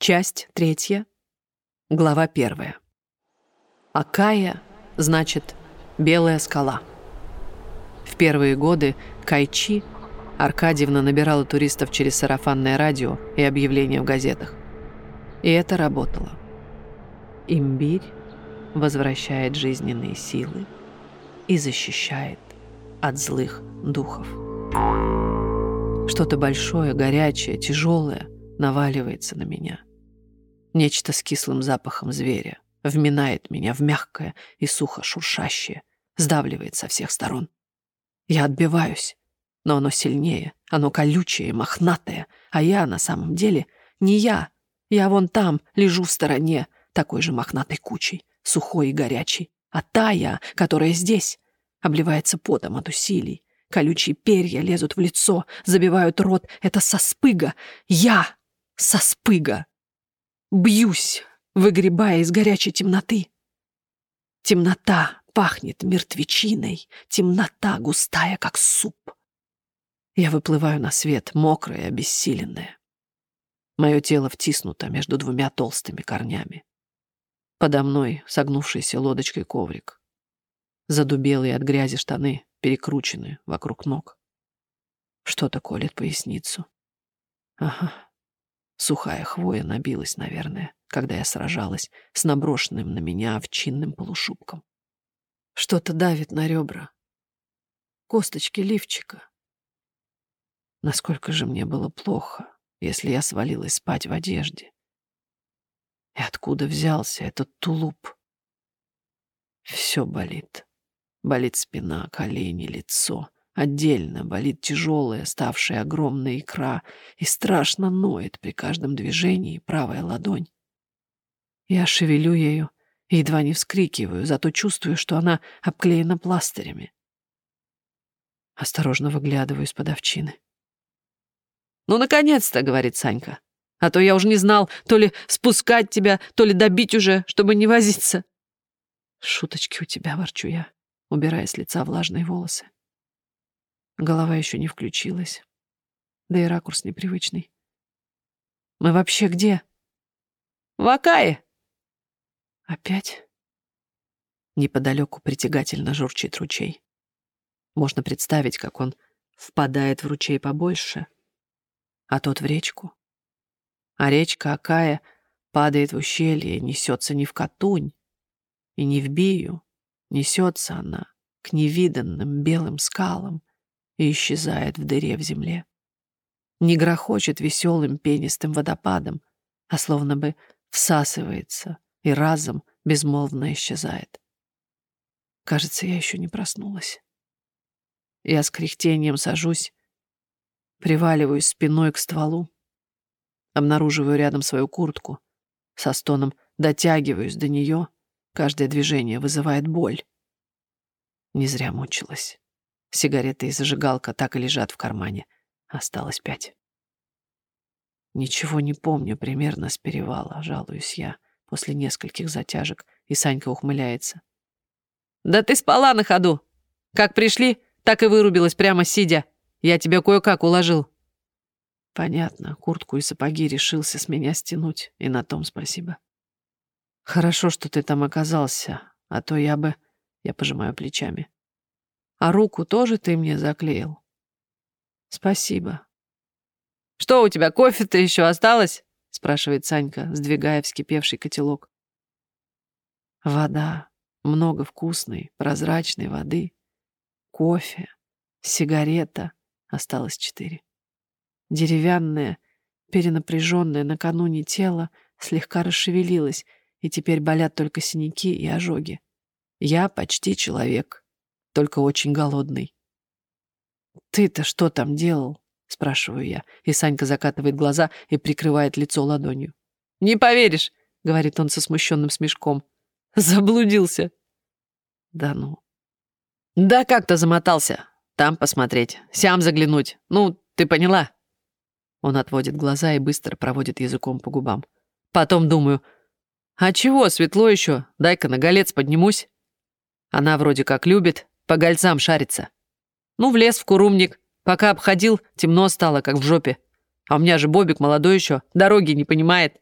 Часть третья, глава первая. Акая значит «белая скала». В первые годы Кайчи Аркадьевна набирала туристов через сарафанное радио и объявления в газетах. И это работало. Имбирь возвращает жизненные силы и защищает от злых духов. Что-то большое, горячее, тяжелое наваливается на меня – Нечто с кислым запахом зверя вминает меня в мягкое и сухо шуршащее, сдавливает со всех сторон. Я отбиваюсь, но оно сильнее, оно колючее, мохнатое, а я на самом деле не я. Я вон там, лежу в стороне, такой же мохнатой кучей, сухой и горячий. А та я, которая здесь, обливается потом от усилий. Колючие перья лезут в лицо, забивают рот. Это соспыга. Я соспыга. Бьюсь, выгребая из горячей темноты. Темнота пахнет мертвечиной, темнота густая, как суп. Я выплываю на свет, мокрая обессиленная. Мое тело втиснуто между двумя толстыми корнями. Подо мной согнувшийся лодочкой коврик. Задубелые от грязи штаны перекручены вокруг ног. Что-то колет поясницу. Ага, Сухая хвоя набилась, наверное, когда я сражалась с наброшенным на меня овчинным полушубком. Что-то давит на ребра. Косточки лифчика. Насколько же мне было плохо, если я свалилась спать в одежде. И откуда взялся этот тулуп? Все болит. Болит спина, колени, лицо. Отдельно болит тяжелая, ставшая огромная икра, и страшно ноет при каждом движении правая ладонь. Я шевелю ею и едва не вскрикиваю, зато чувствую, что она обклеена пластырями. Осторожно выглядываю из-под овчины. «Ну, наконец-то!» — говорит Санька. «А то я уже не знал, то ли спускать тебя, то ли добить уже, чтобы не возиться». «Шуточки у тебя», — ворчу я, убирая с лица влажные волосы. Голова еще не включилась. Да и ракурс непривычный. Мы вообще где? В Акае. Опять? Неподалеку притягательно журчит ручей. Можно представить, как он впадает в ручей побольше, а тот в речку. А речка Акая падает в ущелье, несется не в Катунь и не в Бию, несется она к невиданным белым скалам, и исчезает в дыре в земле. Не грохочет веселым пенистым водопадом, а словно бы всасывается и разом безмолвно исчезает. Кажется, я еще не проснулась. Я с кряхтением сажусь, приваливаюсь спиной к стволу, обнаруживаю рядом свою куртку, со стоном дотягиваюсь до нее, каждое движение вызывает боль. Не зря мучилась. Сигарета и зажигалка так и лежат в кармане. Осталось пять. Ничего не помню примерно с перевала, жалуюсь я, после нескольких затяжек, и Санька ухмыляется. «Да ты спала на ходу! Как пришли, так и вырубилась прямо сидя. Я тебя кое-как уложил». Понятно, куртку и сапоги решился с меня стянуть, и на том спасибо. Хорошо, что ты там оказался, а то я бы... Я пожимаю плечами. А руку тоже ты мне заклеил? Спасибо. Что у тебя, кофе-то еще осталось? Спрашивает Санька, сдвигая вскипевший котелок. Вода. Много вкусной, прозрачной воды. Кофе. Сигарета. Осталось четыре. Деревянное, перенапряженное накануне тело слегка расшевелилось, и теперь болят только синяки и ожоги. Я почти человек только очень голодный. «Ты-то что там делал?» — спрашиваю я, и Санька закатывает глаза и прикрывает лицо ладонью. «Не поверишь!» — говорит он со смущенным смешком. «Заблудился!» «Да ну!» «Да как-то замотался. Там посмотреть, сям заглянуть. Ну, ты поняла?» Он отводит глаза и быстро проводит языком по губам. Потом думаю, «А чего, светло еще? Дай-ка на голец поднимусь». Она вроде как любит, по гольцам шарится. Ну, влез в курумник. Пока обходил, темно стало, как в жопе. А у меня же Бобик молодой еще, дороги не понимает.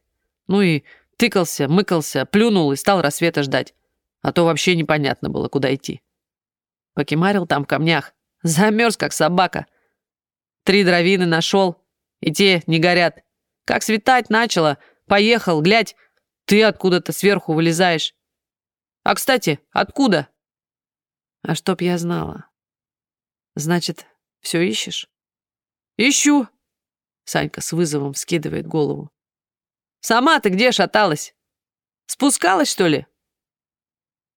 Ну и тыкался, мыкался, плюнул и стал рассвета ждать. А то вообще непонятно было, куда идти. Покемарил там в камнях. Замерз, как собака. Три дровины нашел, и те не горят. Как светать начало, поехал, глядь, ты откуда-то сверху вылезаешь. А, кстати, откуда? А чтоб я знала. Значит, все ищешь? Ищу. Санька с вызовом скидывает голову. Сама ты где шаталась? Спускалась, что ли?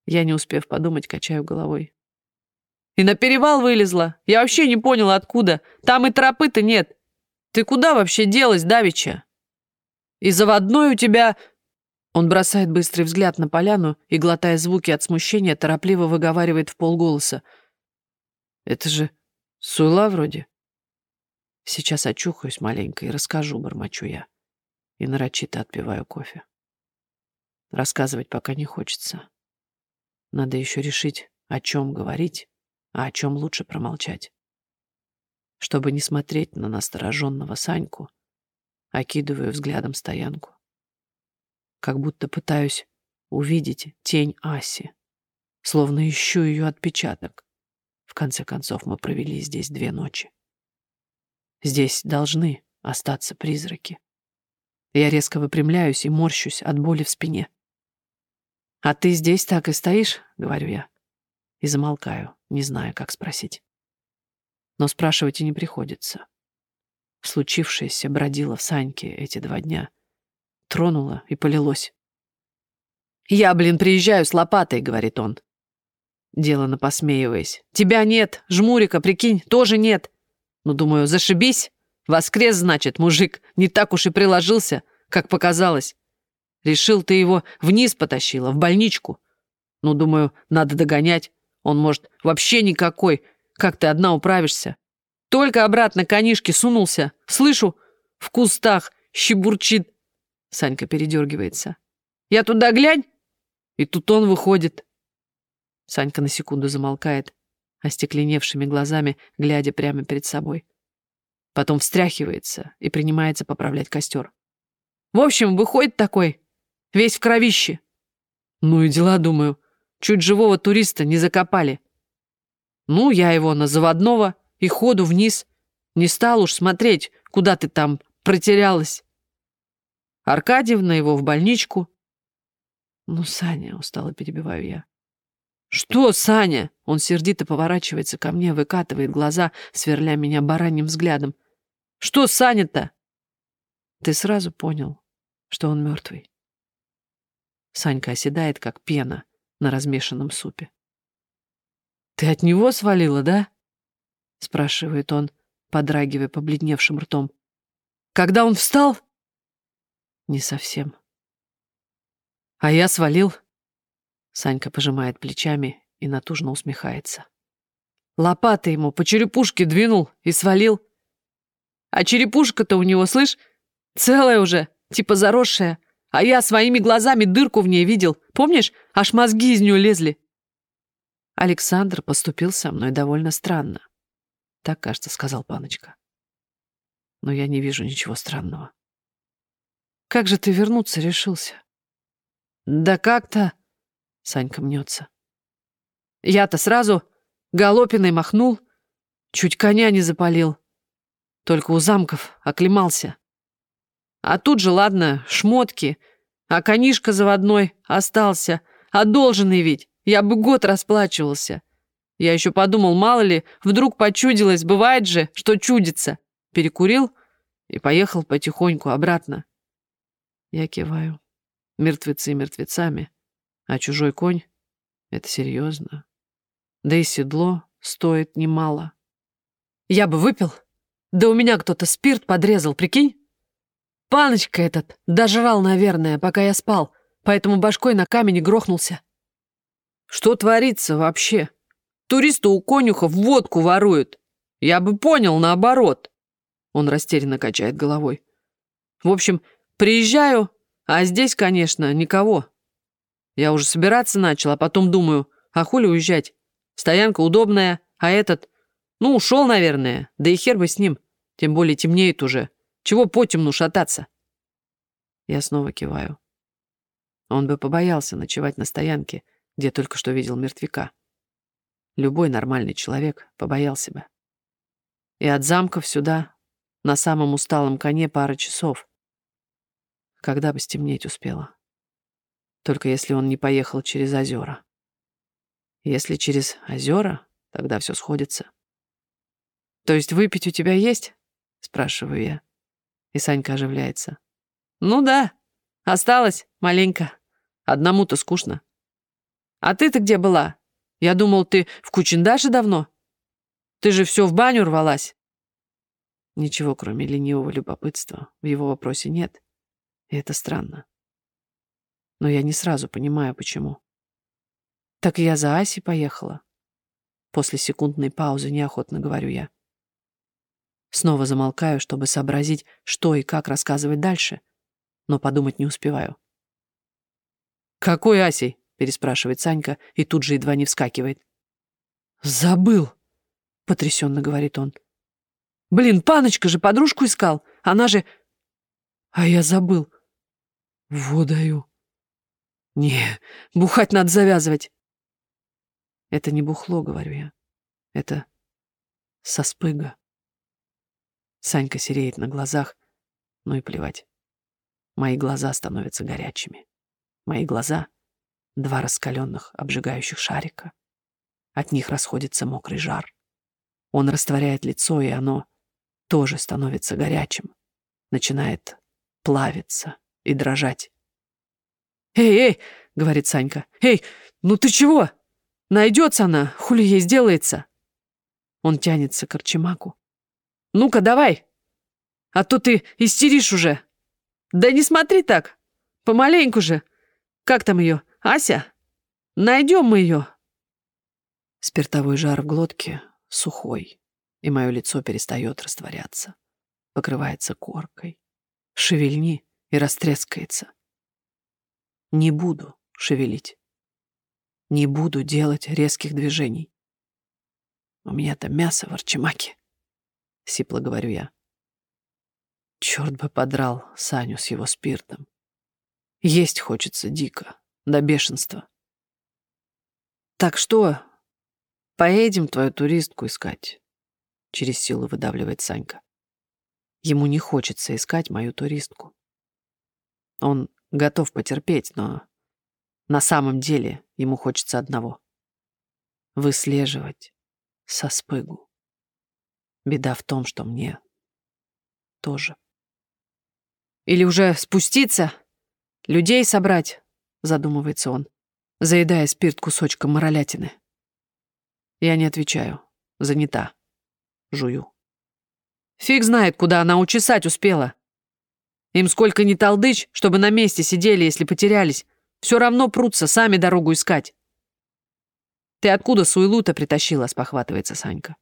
Я, не успев подумать, качаю головой. И на перевал вылезла. Я вообще не поняла, откуда. Там и тропы-то нет. Ты куда вообще делась, Давича? И заводной у тебя... Он бросает быстрый взгляд на поляну и, глотая звуки от смущения, торопливо выговаривает в полголоса. «Это же суйла вроде?» Сейчас очухаюсь маленько и расскажу, бормочу я. И нарочито отпиваю кофе. Рассказывать пока не хочется. Надо еще решить, о чем говорить, а о чем лучше промолчать. Чтобы не смотреть на настороженного Саньку, окидываю взглядом стоянку как будто пытаюсь увидеть тень Аси, словно ищу ее отпечаток. В конце концов, мы провели здесь две ночи. Здесь должны остаться призраки. Я резко выпрямляюсь и морщусь от боли в спине. «А ты здесь так и стоишь?» — говорю я. И замолкаю, не зная, как спросить. Но спрашивать и не приходится. Случившееся бродило в Саньке эти два дня — тронуло и полилось. «Я, блин, приезжаю с лопатой», — говорит он. Делано посмеиваясь. «Тебя нет, жмурика, прикинь, тоже нет». Ну, думаю, зашибись. Воскрес, значит, мужик, не так уж и приложился, как показалось. Решил, ты его вниз потащила, в больничку. Ну, думаю, надо догонять. Он, может, вообще никакой. Как ты одна управишься? Только обратно конишки сунулся. Слышу, в кустах щебурчит Санька передергивается. «Я туда глянь!» И тут он выходит. Санька на секунду замолкает, остекленевшими глазами, глядя прямо перед собой. Потом встряхивается и принимается поправлять костер. В общем, выходит такой, весь в кровище. Ну и дела, думаю. Чуть живого туриста не закопали. Ну, я его на заводного и ходу вниз. Не стал уж смотреть, куда ты там протерялась. Аркадьевна его в больничку. Ну, Саня, устало перебиваю я. Что, Саня? Он сердито поворачивается ко мне, выкатывает глаза, сверля меня бараньим взглядом. Что, Саня-то? Ты сразу понял, что он мертвый. Санька оседает, как пена на размешанном супе. «Ты от него свалила, да?» — спрашивает он, подрагивая побледневшим ртом. «Когда он встал, не совсем. А я свалил. Санька пожимает плечами и натужно усмехается. Лопатой ему по черепушке двинул и свалил. А черепушка-то у него, слышь, целая уже, типа заросшая. А я своими глазами дырку в ней видел. Помнишь, аж мозги из нее лезли. Александр поступил со мной довольно странно. Так, кажется, сказал паночка. Но я не вижу ничего странного. Как же ты вернуться решился? Да как-то... Санька мнется. Я-то сразу галопиной махнул, чуть коня не запалил. Только у замков оклемался. А тут же, ладно, шмотки, а конишка заводной остался, одолженный ведь, я бы год расплачивался. Я еще подумал, мало ли, вдруг почудилось, бывает же, что чудится. Перекурил и поехал потихоньку обратно. Я киваю. Мертвецы мертвецами, а чужой конь — это серьезно. Да и седло стоит немало. Я бы выпил. Да у меня кто-то спирт подрезал, прикинь? Паночка этот дожрал, наверное, пока я спал, поэтому башкой на камень грохнулся. Что творится вообще? Туристы у конюха водку воруют. Я бы понял наоборот. Он растерянно качает головой. В общем, Приезжаю, а здесь, конечно, никого. Я уже собираться начал, а потом думаю, а хули уезжать? Стоянка удобная, а этот... Ну, ушел, наверное, да и хер бы с ним. Тем более темнеет уже. Чего по темну шататься? Я снова киваю. Он бы побоялся ночевать на стоянке, где только что видел мертвяка. Любой нормальный человек побоялся бы. И от замков сюда, на самом усталом коне, пара часов. Когда бы стемнеть успело. Только если он не поехал через озера. Если через озера, тогда все сходится. «То есть выпить у тебя есть?» — спрашиваю я. И Санька оживляется. «Ну да, осталось маленько. Одному-то скучно. А ты-то где была? Я думал, ты в Кучиндаше давно. Ты же все в баню рвалась». Ничего, кроме ленивого любопытства, в его вопросе нет. И это странно. Но я не сразу понимаю, почему. «Так я за Асей поехала». После секундной паузы неохотно говорю я. Снова замолкаю, чтобы сообразить, что и как рассказывать дальше, но подумать не успеваю. «Какой Асей?» — переспрашивает Санька и тут же едва не вскакивает. «Забыл!» — потрясенно говорит он. «Блин, Паночка же подружку искал, она же...» «А я забыл. Во даю. Не, бухать надо завязывать». Это не бухло, говорю я. Это соспыга. Санька сереет на глазах, ну и плевать. Мои глаза становятся горячими. Мои глаза — два раскаленных, обжигающих шарика. От них расходится мокрый жар. Он растворяет лицо, и оно тоже становится горячим. Начинает плавиться и дрожать. «Эй, эй!» — говорит Санька. «Эй, ну ты чего? Найдется она, хули ей сделается?» Он тянется к Арчимаку. Ну-ка, давай. А то ты истеришь уже. Да не смотри так. Помаленьку же. Как там ее? Ася? Найдем мы ее. Спиртовой жар в глотке сухой, и мое лицо перестает растворяться. Покрывается коркой. Шевельни и растрескается. Не буду шевелить. Не буду делать резких движений. У меня-то мясо в арчимаке. — сипло говорю я. Черт бы подрал Саню с его спиртом. Есть хочется дико, до бешенства. Так что, поедем твою туристку искать? Через силу выдавливает Санька. Ему не хочется искать мою туристку. Он готов потерпеть, но на самом деле ему хочется одного — выслеживать со спыгу. Беда в том, что мне тоже. Или уже спуститься, людей собрать, задумывается он, заедая спирт кусочком моролятины. Я не отвечаю. Занята. Жую. Фиг знает, куда она учесать успела. Им сколько ни толдыч, чтобы на месте сидели, если потерялись. Все равно прутся, сами дорогу искать. «Ты откуда суйлу-то притащила?» — спохватывается Санька.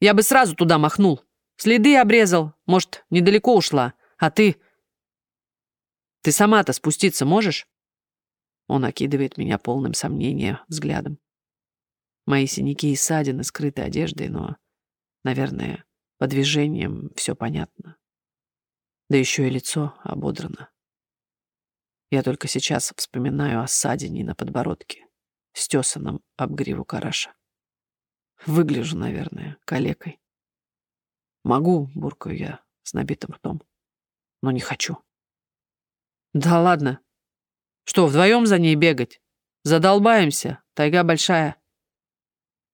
Я бы сразу туда махнул. Следы обрезал, может, недалеко ушла. А ты... Ты сама-то спуститься можешь?» Он окидывает меня полным сомнения взглядом. Мои синяки и ссадины скрыты одеждой, но, наверное, по движениям все понятно. Да еще и лицо ободрано. Я только сейчас вспоминаю о ссадине на подбородке, стесанном об гриву караша. Выгляжу, наверное, калекой. Могу, буркаю я с набитым ртом, но не хочу. Да ладно. Что, вдвоем за ней бегать? Задолбаемся, тайга большая.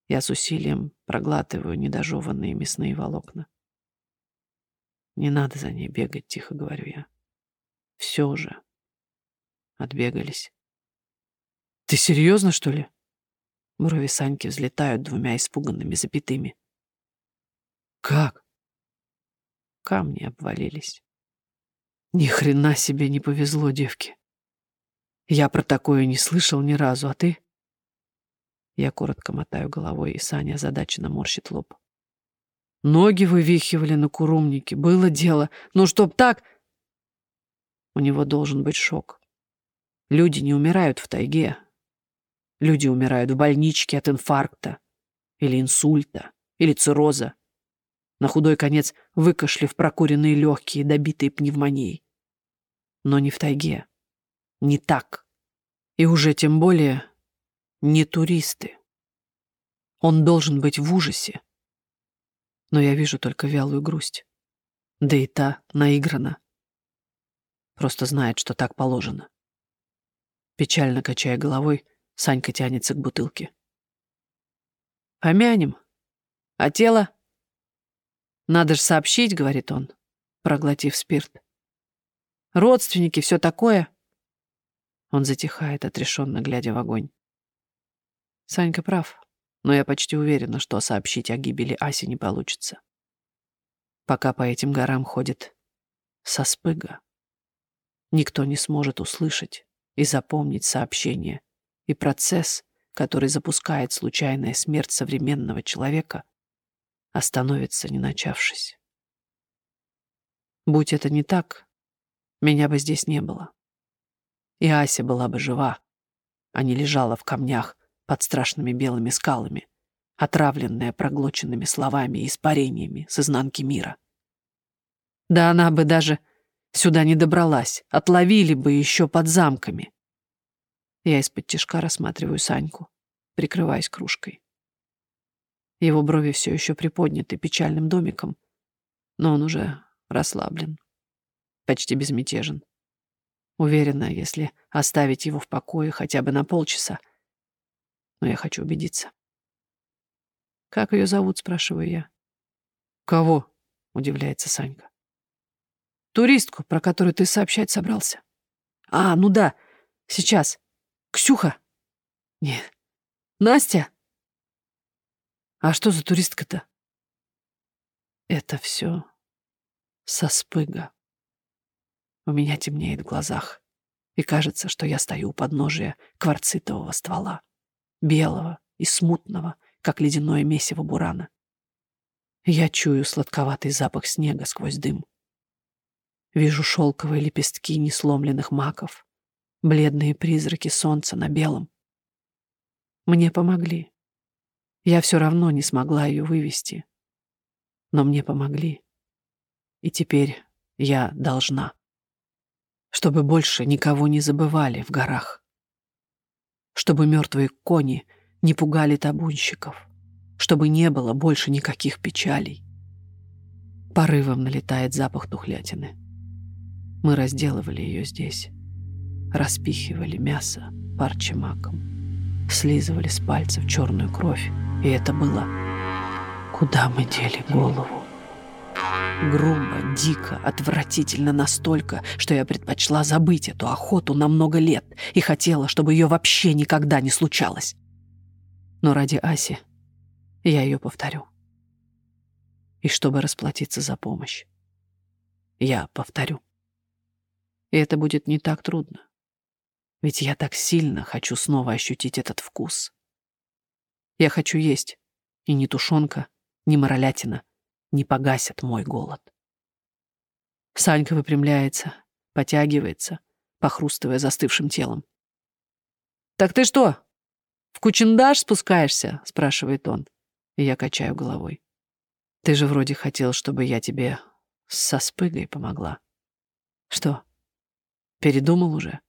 Я с усилием проглатываю недожеванные мясные волокна. Не надо за ней бегать, тихо говорю я. Все уже. Отбегались. Ты серьезно, что ли? Брови Саньки взлетают двумя испуганными запятыми. «Как?» Камни обвалились. Ни хрена себе не повезло девке. Я про такое не слышал ни разу, а ты? Я коротко мотаю головой, и Саня озадаченно морщит лоб. Ноги вывихивали на курумнике, было дело. Ну, чтоб так... У него должен быть шок. Люди не умирают в тайге, Люди умирают в больничке от инфаркта или инсульта, или цирроза. На худой конец выкашлив прокуренные легкие, добитые пневмонией. но не в тайге. Не так. И уже тем более не туристы. Он должен быть в ужасе. Но я вижу только вялую грусть. Да и та наиграна. Просто знает, что так положено. Печально качая головой, Санька тянется к бутылке. «Помянем. А тело?» «Надо же сообщить», — говорит он, проглотив спирт. «Родственники, все такое». Он затихает, отрешенно глядя в огонь. Санька прав, но я почти уверена, что сообщить о гибели Аси не получится. Пока по этим горам ходит соспыга, никто не сможет услышать и запомнить сообщение и процесс, который запускает случайная смерть современного человека, остановится, не начавшись. Будь это не так, меня бы здесь не было. И Ася была бы жива, а не лежала в камнях под страшными белыми скалами, отравленная проглоченными словами и испарениями с изнанки мира. Да она бы даже сюда не добралась, отловили бы еще под замками. Я из-под тишка рассматриваю Саньку, прикрываясь кружкой. Его брови все еще приподняты печальным домиком, но он уже расслаблен, почти безмятежен. Уверена, если оставить его в покое хотя бы на полчаса. Но я хочу убедиться. «Как ее зовут?» — спрашиваю я. «Кого?» — удивляется Санька. «Туристку, про которую ты сообщать собрался». «А, ну да, сейчас. Ксюха? Нет. Настя? А что за туристка-то? Это все со спыга. У меня темнеет в глазах, и кажется, что я стою у подножия кварцитового ствола, белого и смутного, как ледяное месиво бурана. Я чую сладковатый запах снега сквозь дым. Вижу шелковые лепестки несломленных маков, бледные призраки солнца на белом. Мне помогли. Я все равно не смогла ее вывести. Но мне помогли. И теперь я должна. Чтобы больше никого не забывали в горах. Чтобы мертвые кони не пугали табунщиков. Чтобы не было больше никаких печалей. Порывом налетает запах тухлятины. Мы разделывали ее здесь распихивали мясо парчемаком, слизывали с пальцев черную кровь, и это было «Куда мы дели голову?» Грубо, дико, отвратительно настолько, что я предпочла забыть эту охоту на много лет и хотела, чтобы ее вообще никогда не случалось. Но ради Аси я ее повторю. И чтобы расплатиться за помощь, я повторю. И это будет не так трудно. Ведь я так сильно хочу снова ощутить этот вкус. Я хочу есть, и ни тушенка, ни моролятина не погасят мой голод. Санька выпрямляется, потягивается, похрустывая застывшим телом. «Так ты что, в кучендаш спускаешься?» — спрашивает он. И я качаю головой. «Ты же вроде хотел, чтобы я тебе со спыгой помогла. Что, передумал уже?»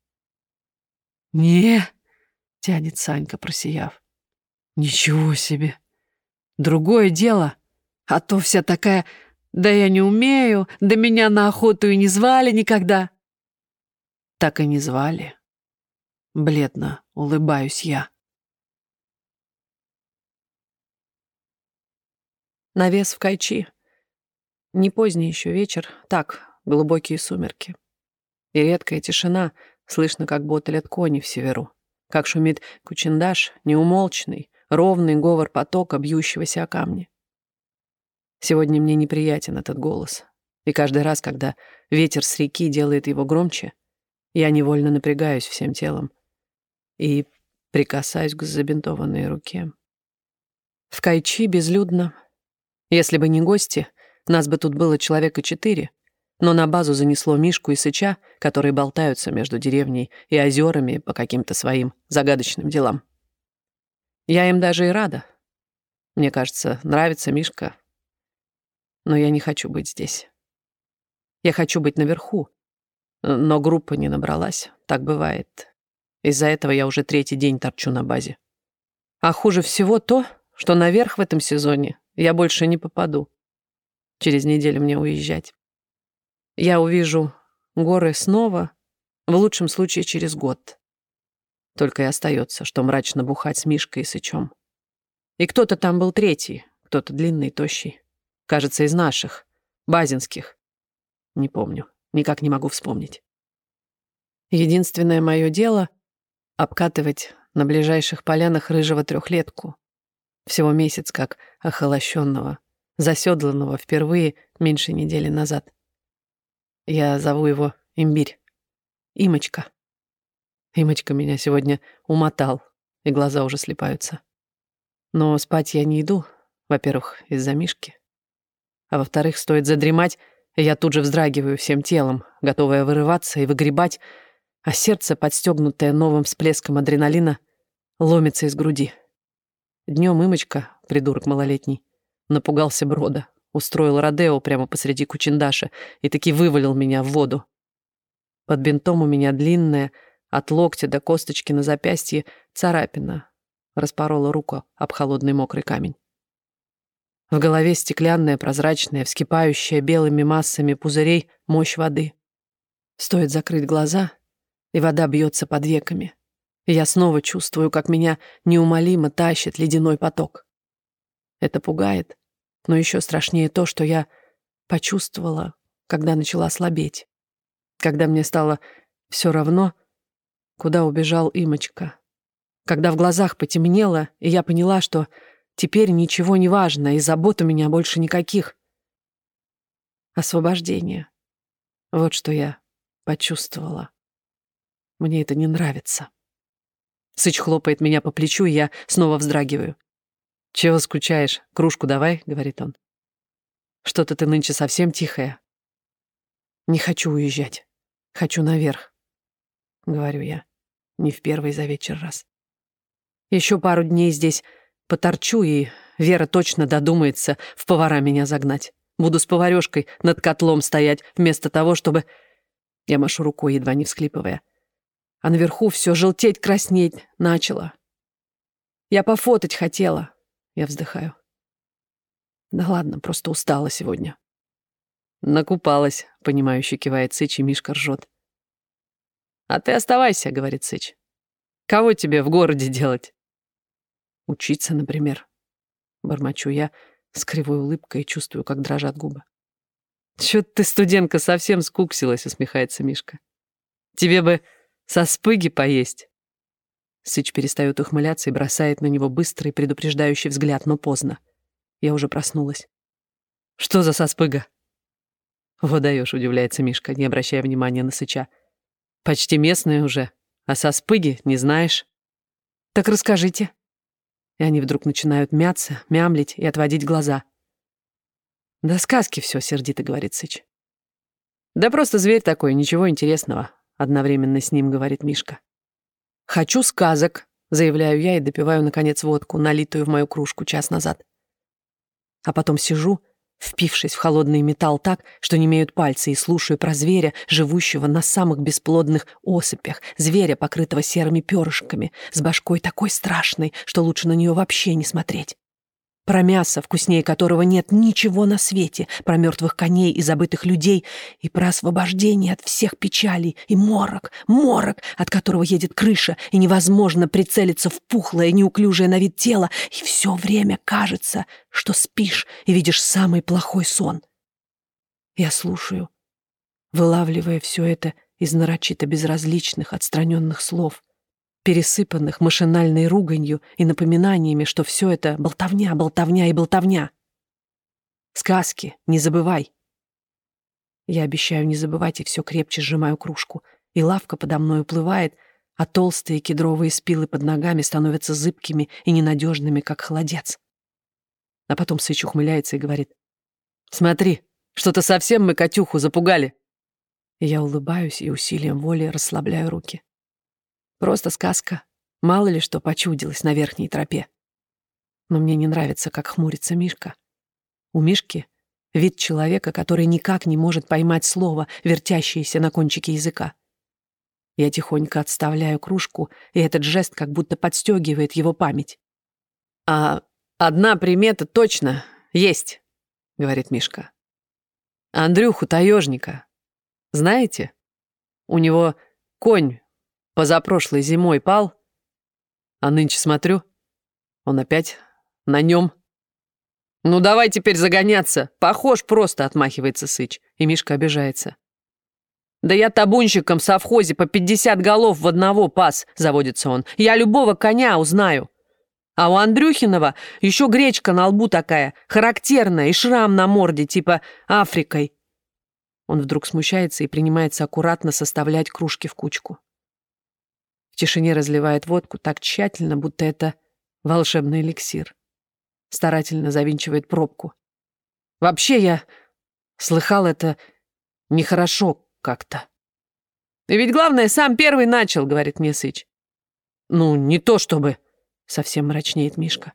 «Не!» — тянет Санька, просияв. «Ничего себе! Другое дело, а то вся такая... Да я не умею, да меня на охоту и не звали никогда». Так и не звали. Бледно улыбаюсь я. Навес в кайчи. Не поздний еще вечер, так, глубокие сумерки. И редкая тишина — Слышно, как боталят кони в северу, как шумит кучендаш, неумолчный, ровный говор потока, бьющегося о камни. Сегодня мне неприятен этот голос. И каждый раз, когда ветер с реки делает его громче, я невольно напрягаюсь всем телом и прикасаюсь к забинтованной руке. В Кайчи безлюдно. Если бы не гости, нас бы тут было человека четыре, но на базу занесло Мишку и Сыча, которые болтаются между деревней и озерами по каким-то своим загадочным делам. Я им даже и рада. Мне кажется, нравится Мишка. Но я не хочу быть здесь. Я хочу быть наверху, Но группа не набралась. Так бывает. Из-за этого я уже третий день торчу на базе. А хуже всего то, что наверх в этом сезоне я больше не попаду. Через неделю мне уезжать. Я увижу горы снова, в лучшем случае через год. Только и остается, что мрачно бухать с Мишкой и Сычом. И кто-то там был третий, кто-то длинный, тощий. Кажется, из наших, базинских. Не помню, никак не могу вспомнить. Единственное мое дело — обкатывать на ближайших полянах рыжего трехлетку. Всего месяц как охолощенного, заседланного впервые меньше недели назад. Я зову его Имбирь. Имочка. Имочка меня сегодня умотал, и глаза уже слепаются. Но спать я не иду, во-первых, из-за Мишки. А во-вторых, стоит задремать, я тут же вздрагиваю всем телом, готовая вырываться и выгребать, а сердце, подстегнутое новым всплеском адреналина, ломится из груди. Днем Имочка, придурок малолетний, напугался брода, устроил Родео прямо посреди кучиндаша и таки вывалил меня в воду. Под бинтом у меня длинная, от локтя до косточки на запястье, царапина. Распорола руку об холодный мокрый камень. В голове стеклянная, прозрачная, вскипающая белыми массами пузырей мощь воды. Стоит закрыть глаза, и вода бьется под веками. И я снова чувствую, как меня неумолимо тащит ледяной поток. Это пугает, но еще страшнее то, что я почувствовала, когда начала слабеть. Когда мне стало все равно, куда убежал Имочка. Когда в глазах потемнело, и я поняла, что теперь ничего не важно, и забот у меня больше никаких. Освобождение. Вот что я почувствовала. Мне это не нравится. Сыч хлопает меня по плечу, и я снова вздрагиваю. «Чего скучаешь? Кружку давай», — говорит он. «Что-то ты нынче совсем тихая». «Не хочу уезжать. Хочу наверх», — говорю я. Не в первый за вечер раз. Еще пару дней здесь поторчу, и Вера точно додумается в повара меня загнать. Буду с поварёшкой над котлом стоять, вместо того, чтобы... Я машу рукой, едва не всклипывая. А наверху все желтеть, краснеть начало. Я пофотать хотела, я вздыхаю. Да ладно, просто устала сегодня. Накупалась, понимающе кивает Сыч, и Мишка ржет. А ты оставайся, говорит Сыч. Кого тебе в городе делать? Учиться, например. Бормочу я с кривой улыбкой и чувствую, как дрожат губы. чё ты, студентка, совсем скуксилась, усмехается Мишка. Тебе бы со спыги поесть. Сыч перестает ухмыляться и бросает на него быстрый предупреждающий взгляд, но поздно. Я уже проснулась. «Что за соспыга?» «Вот даёшь», — удивляется Мишка, не обращая внимания на Сыча. «Почти местная уже, а соспыги не знаешь». «Так расскажите». И они вдруг начинают мяться, мямлить и отводить глаза. «Да сказки все, сердито говорит Сыч. «Да просто зверь такой, ничего интересного», — одновременно с ним говорит Мишка. «Хочу сказок», — заявляю я и допиваю, наконец, водку, налитую в мою кружку час назад. А потом сижу, впившись в холодный металл так, что не имеют пальцы, и слушаю про зверя, живущего на самых бесплодных осыпях, зверя, покрытого серыми перышками, с башкой такой страшной, что лучше на нее вообще не смотреть. Про мясо, вкуснее которого нет ничего на свете, про мертвых коней и забытых людей, и про освобождение от всех печалей, и морок, морок, от которого едет крыша, и невозможно прицелиться в пухлое, неуклюжее на вид тело, и все время кажется, что спишь и видишь самый плохой сон. Я слушаю, вылавливая все это из нарочито безразличных, отстраненных слов пересыпанных машинальной руганью и напоминаниями, что все это болтовня, болтовня и болтовня. Сказки, не забывай. Я обещаю не забывать и все крепче сжимаю кружку, и лавка подо мной уплывает, а толстые кедровые спилы под ногами становятся зыбкими и ненадежными, как холодец. А потом Сыч ухмыляется и говорит, «Смотри, что-то совсем мы Катюху запугали». Я улыбаюсь и усилием воли расслабляю руки. Просто сказка. Мало ли что почудилось на верхней тропе. Но мне не нравится, как хмурится Мишка. У Мишки Вид человека, который никак не может поймать слово, вертящееся на кончике языка. Я тихонько отставляю кружку, и этот жест как будто подстегивает его память. «А одна примета точно есть», — говорит Мишка. «Андрюху таежника. Знаете? У него конь позапрошлой зимой пал, а нынче смотрю, он опять на нем. «Ну давай теперь загоняться! Похож просто!» — отмахивается Сыч, и Мишка обижается. «Да я табунщиком в совхозе по пятьдесят голов в одного пас», — заводится он. «Я любого коня узнаю». А у Андрюхинова еще гречка на лбу такая, характерная, и шрам на морде, типа Африкой. Он вдруг смущается и принимается аккуратно составлять кружки в кучку. Тишине разливает водку так тщательно, будто это волшебный эликсир. Старательно завинчивает пробку. Вообще я слыхал это нехорошо как-то. «И ведь главное, сам первый начал», — говорит мне Сыч. «Ну, не то чтобы...» — совсем мрачнеет Мишка.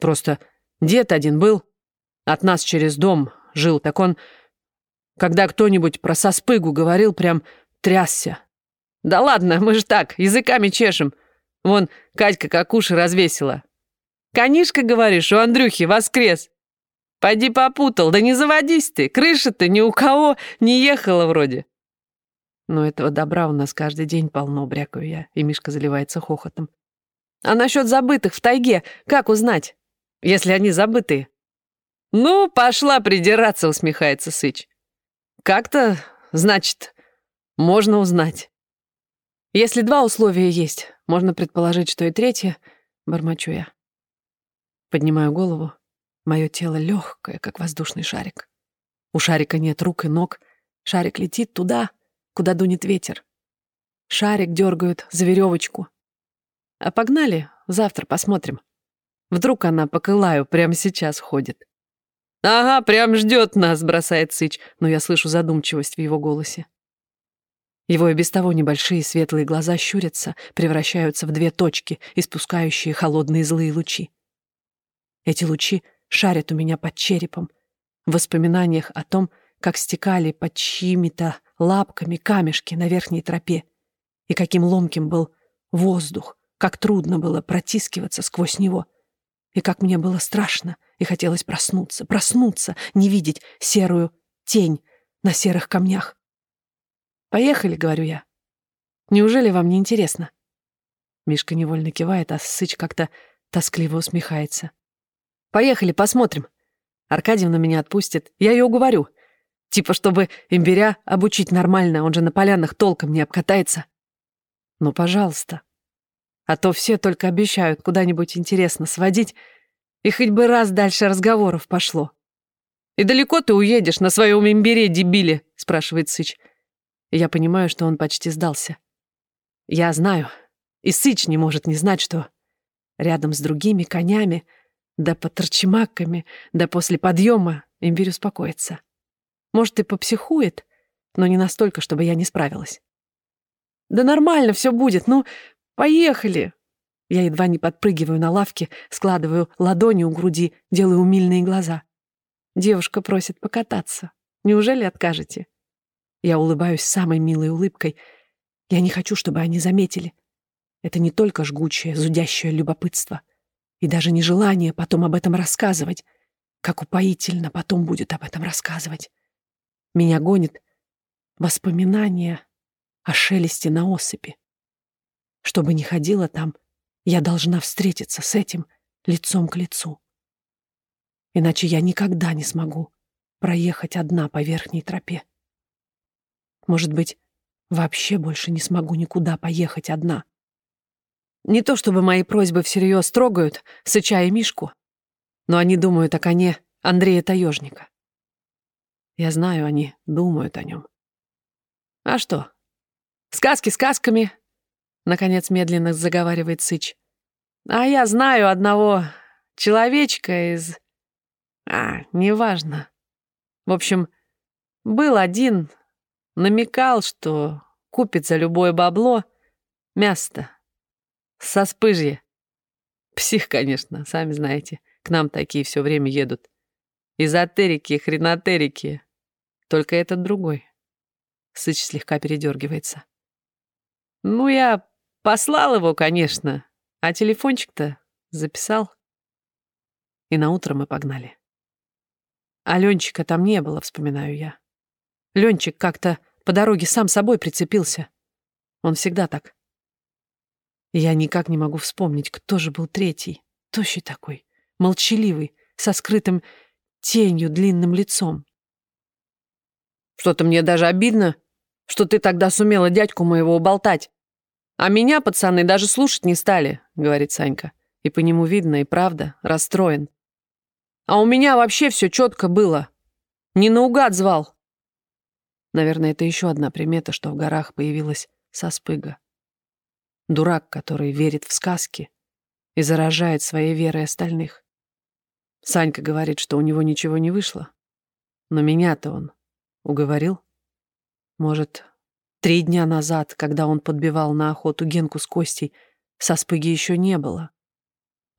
«Просто дед один был, от нас через дом жил, так он когда кто-нибудь про соспыгу говорил, прям трясся. Да ладно, мы же так, языками чешем. Вон, Катька как уши развесила. Конишка, говоришь, у Андрюхи воскрес. Пойди попутал, да не заводись ты, крыша-то ни у кого не ехала вроде. Но этого добра у нас каждый день полно, брякаю я, и Мишка заливается хохотом. А насчет забытых в тайге, как узнать, если они забытые? Ну, пошла придираться, усмехается Сыч. Как-то, значит, можно узнать. Если два условия есть, можно предположить, что и третье, бормочу я. Поднимаю голову. Мое тело легкое, как воздушный шарик. У шарика нет рук и ног. Шарик летит туда, куда дунет ветер. Шарик дергают за веревочку. А погнали, завтра посмотрим. Вдруг она по Кылаю прямо сейчас ходит. «Ага, прям ждет нас», — бросает Сыч, но я слышу задумчивость в его голосе. Его и без того небольшие светлые глаза щурятся, превращаются в две точки, испускающие холодные злые лучи. Эти лучи шарят у меня под черепом, в воспоминаниях о том, как стекали под чьими-то лапками камешки на верхней тропе, и каким ломким был воздух, как трудно было протискиваться сквозь него, и как мне было страшно, и хотелось проснуться, проснуться, не видеть серую тень на серых камнях. «Поехали», — говорю я. «Неужели вам не интересно?» Мишка невольно кивает, а Сыч как-то тоскливо усмехается. «Поехали, посмотрим. Аркадьевна меня отпустит, я ее уговорю. Типа, чтобы имбиря обучить нормально, он же на полянах толком не обкатается. Ну, пожалуйста. А то все только обещают куда-нибудь интересно сводить, и хоть бы раз дальше разговоров пошло. «И далеко ты уедешь на своем имбире, дебиле?» — спрашивает Сыч. Я понимаю, что он почти сдался. Я знаю, и Сыч не может не знать, что рядом с другими конями, да под торчимаками, да после подъема имбирь успокоится. Может, и попсихует, но не настолько, чтобы я не справилась. «Да нормально все будет, ну, поехали!» Я едва не подпрыгиваю на лавке, складываю ладони у груди, делаю умильные глаза. Девушка просит покататься. Неужели откажете? Я улыбаюсь самой милой улыбкой. Я не хочу, чтобы они заметили. Это не только жгучее, зудящее любопытство. И даже не желание потом об этом рассказывать. Как упоительно потом будет об этом рассказывать. Меня гонит воспоминание о шелесте на осыпи. Чтобы не ходила там — я должна встретиться с этим лицом к лицу. Иначе я никогда не смогу проехать одна по верхней тропе. Может быть, вообще больше не смогу никуда поехать одна. Не то чтобы мои просьбы всерьез трогают Сыча и Мишку, но они думают о коне Андрея Таежника. Я знаю, они думают о нем. А что? Сказки сказками, Наконец медленно заговаривает Сыч. А я знаю одного человечка из... А, неважно. В общем, был один, намекал, что купит за любое бабло мясо со спыжья. Псих, конечно, сами знаете. К нам такие все время едут. Эзотерики, хренотерики. Только этот другой. Сыч слегка передергивается. Ну, я послал его, конечно, а телефончик-то записал. И на утро мы погнали. А Ленчика там не было, вспоминаю я. Ленчик как-то по дороге сам собой прицепился. Он всегда так. Я никак не могу вспомнить, кто же был третий. Тощий такой, молчаливый, со скрытым тенью длинным лицом. Что-то мне даже обидно, что ты тогда сумела дядьку моего уболтать. А меня пацаны даже слушать не стали, говорит Санька. И по нему видно, и правда, расстроен. А у меня вообще все четко было. Не наугад звал. Наверное, это еще одна примета, что в горах появилась соспыга. Дурак, который верит в сказки и заражает своей верой остальных. Санька говорит, что у него ничего не вышло. Но меня-то он уговорил. Может, три дня назад, когда он подбивал на охоту Генку с Костей, соспыги еще не было.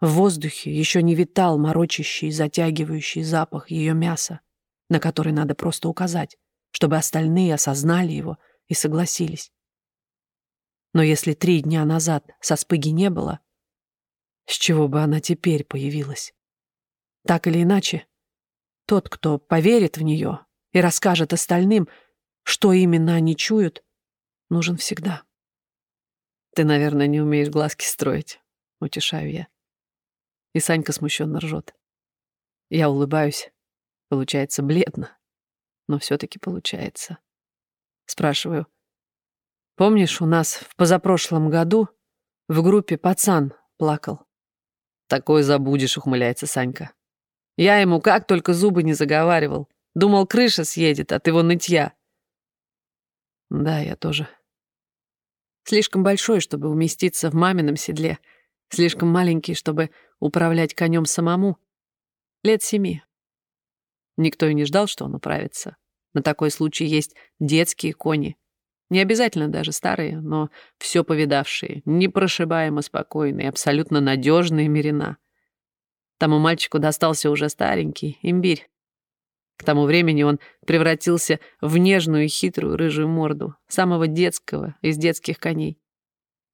В воздухе еще не витал морочащий, затягивающий запах ее мяса, на который надо просто указать, чтобы остальные осознали его и согласились. Но если три дня назад соспыги не было, с чего бы она теперь появилась? Так или иначе, тот, кто поверит в нее и расскажет остальным, что именно они чуют, нужен всегда. Ты, наверное, не умеешь глазки строить, утешаю я. И Санька смущенно ржет. Я улыбаюсь. Получается бледно, но все таки получается. Спрашиваю. Помнишь, у нас в позапрошлом году в группе пацан плакал? Такое забудешь, ухмыляется Санька. Я ему как только зубы не заговаривал. Думал, крыша съедет от его нытья. Да, я тоже. Слишком большой, чтобы уместиться в мамином седле. Слишком маленький, чтобы управлять конем самому. Лет семи. Никто и не ждал, что он управится. На такой случай есть детские кони. Не обязательно даже старые, но все повидавшие, непрошибаемо спокойные, абсолютно надежные мерина. Тому мальчику достался уже старенький имбирь. К тому времени он превратился в нежную и хитрую рыжую морду, самого детского из детских коней.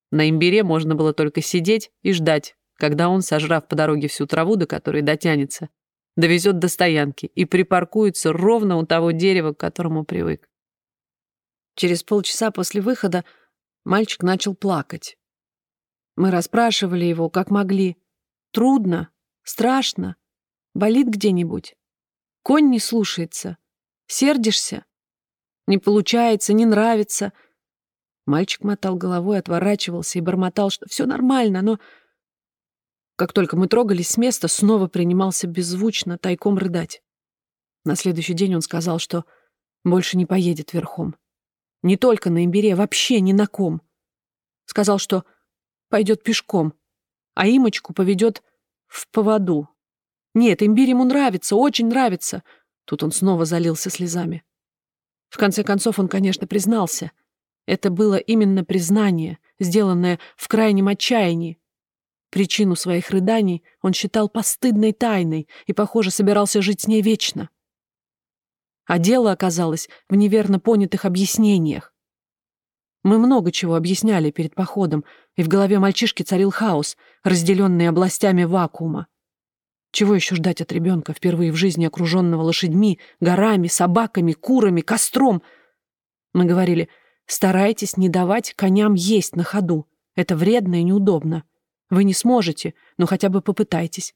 На имбире можно было только сидеть и ждать, когда он, сожрав по дороге всю траву, до которой дотянется, довезет до стоянки и припаркуется ровно у того дерева, к которому привык. Через полчаса после выхода мальчик начал плакать. Мы расспрашивали его, как могли. Трудно, страшно, болит где-нибудь. Конь не слушается. Сердишься? Не получается, не нравится. Мальчик мотал головой, отворачивался и бормотал, что все нормально, но как только мы трогались с места, снова принимался беззвучно, тайком рыдать. На следующий день он сказал, что больше не поедет верхом. Не только на имбире, вообще ни на ком. Сказал, что пойдет пешком, а имочку поведет в поводу. Нет, имбирь ему нравится, очень нравится. Тут он снова залился слезами. В конце концов он, конечно, признался. Это было именно признание, сделанное в крайнем отчаянии, Причину своих рыданий он считал постыдной тайной и, похоже, собирался жить с ней вечно. А дело оказалось в неверно понятых объяснениях. Мы много чего объясняли перед походом, и в голове мальчишки царил хаос, разделенный областями вакуума. Чего еще ждать от ребенка, впервые в жизни окруженного лошадьми, горами, собаками, курами, костром? Мы говорили, старайтесь не давать коням есть на ходу. Это вредно и неудобно. Вы не сможете, но хотя бы попытайтесь.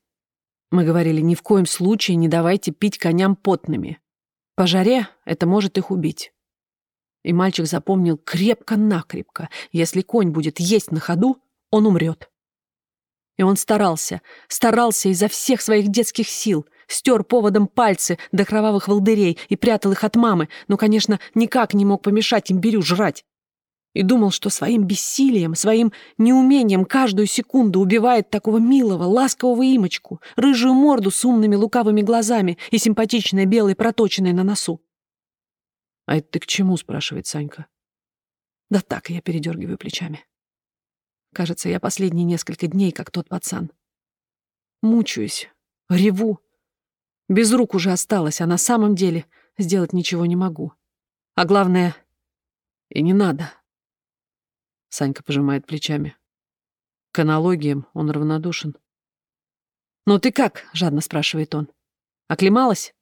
Мы говорили, ни в коем случае не давайте пить коням потными. По жаре это может их убить. И мальчик запомнил крепко-накрепко. Если конь будет есть на ходу, он умрет. И он старался, старался изо всех своих детских сил, стер поводом пальцы до кровавых волдырей и прятал их от мамы, но, конечно, никак не мог помешать имбирю жрать и думал, что своим бессилием, своим неумением каждую секунду убивает такого милого, ласкового имочку, рыжую морду с умными лукавыми глазами и симпатичной белой проточенной на носу. «А это ты к чему?» — спрашивает Санька. «Да так, я передергиваю плечами. Кажется, я последние несколько дней, как тот пацан. Мучаюсь, реву, Без рук уже осталось, а на самом деле сделать ничего не могу. А главное, и не надо. Санька пожимает плечами. К аналогиям он равнодушен. «Ну ты как?» — жадно спрашивает он. «Оклемалась?»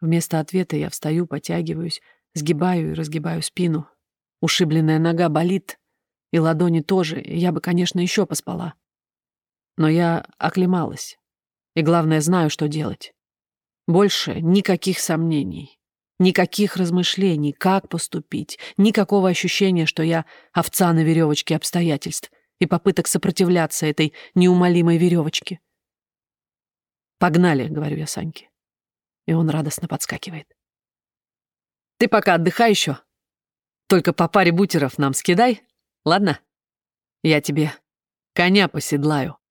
Вместо ответа я встаю, потягиваюсь, сгибаю и разгибаю спину. Ушибленная нога болит, и ладони тоже, и я бы, конечно, еще поспала. Но я оклемалась. И главное, знаю, что делать. Больше никаких сомнений, никаких размышлений, как поступить, никакого ощущения, что я овца на веревочке обстоятельств и попыток сопротивляться этой неумолимой веревочке. «Погнали», — говорю я Саньке. И он радостно подскакивает. «Ты пока отдыхай еще. Только по паре бутеров нам скидай, ладно? Я тебе коня поседлаю».